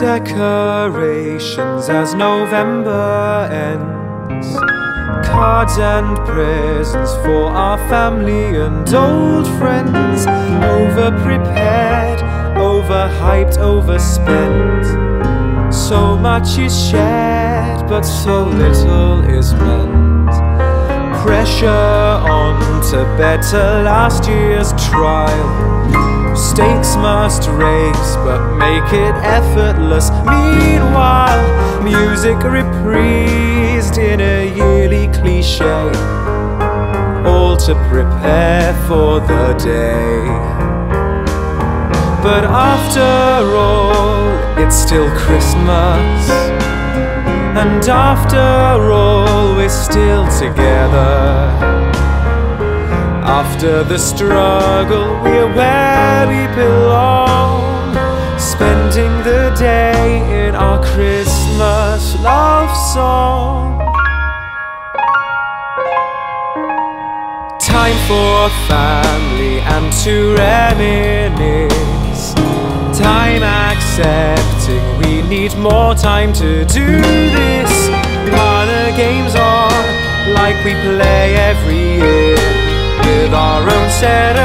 Decorations as November ends. Cards and presents for our family and old friends. Over prepared, overhyped, overspent. So much is shared, but so little is meant. Pressure on to better last year's trial Stakes must raise, but make it effortless. Meanwhile, music reprised in a yearly cliche. All to prepare for the day. But after all, it's still Christmas. And after all, we're still together. After the struggle, we're where we belong. Spending the day in our Christmas love song. Time for family and to reminisce. Time accepting we need more time to do this. The game's on, like we play every year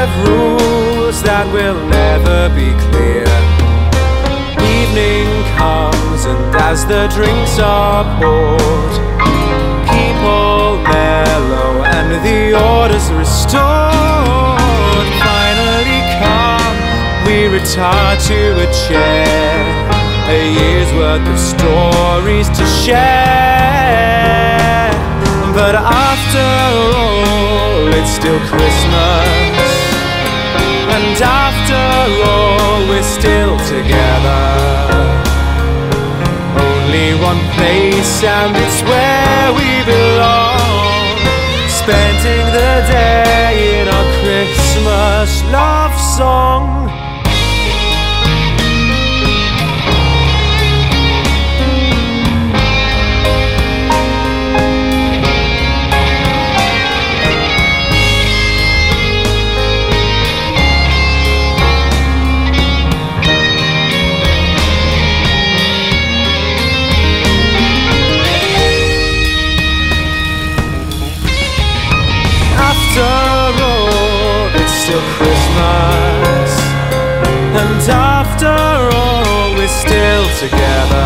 of rules that will never be clear. Evening comes, and as the drinks are poured, people mellow and the order's restored. Finally come, we retire to a chair, a year's worth of stories to share. But after all, it's still Christmas. And after all, we're still together. Only one place, and it's where we belong. Spending the day in our Christmas love song. All, still Christmas. And after all, we're still together.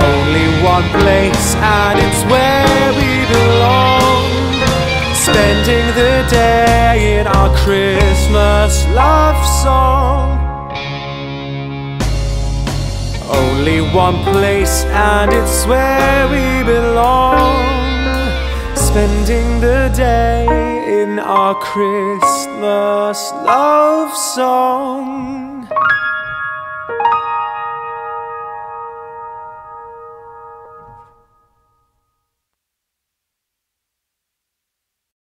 Only one place, and it's where we belong. Spending the day in our Christmas love song. Only one place, and it's where we belong spending the day in our Christmas love song.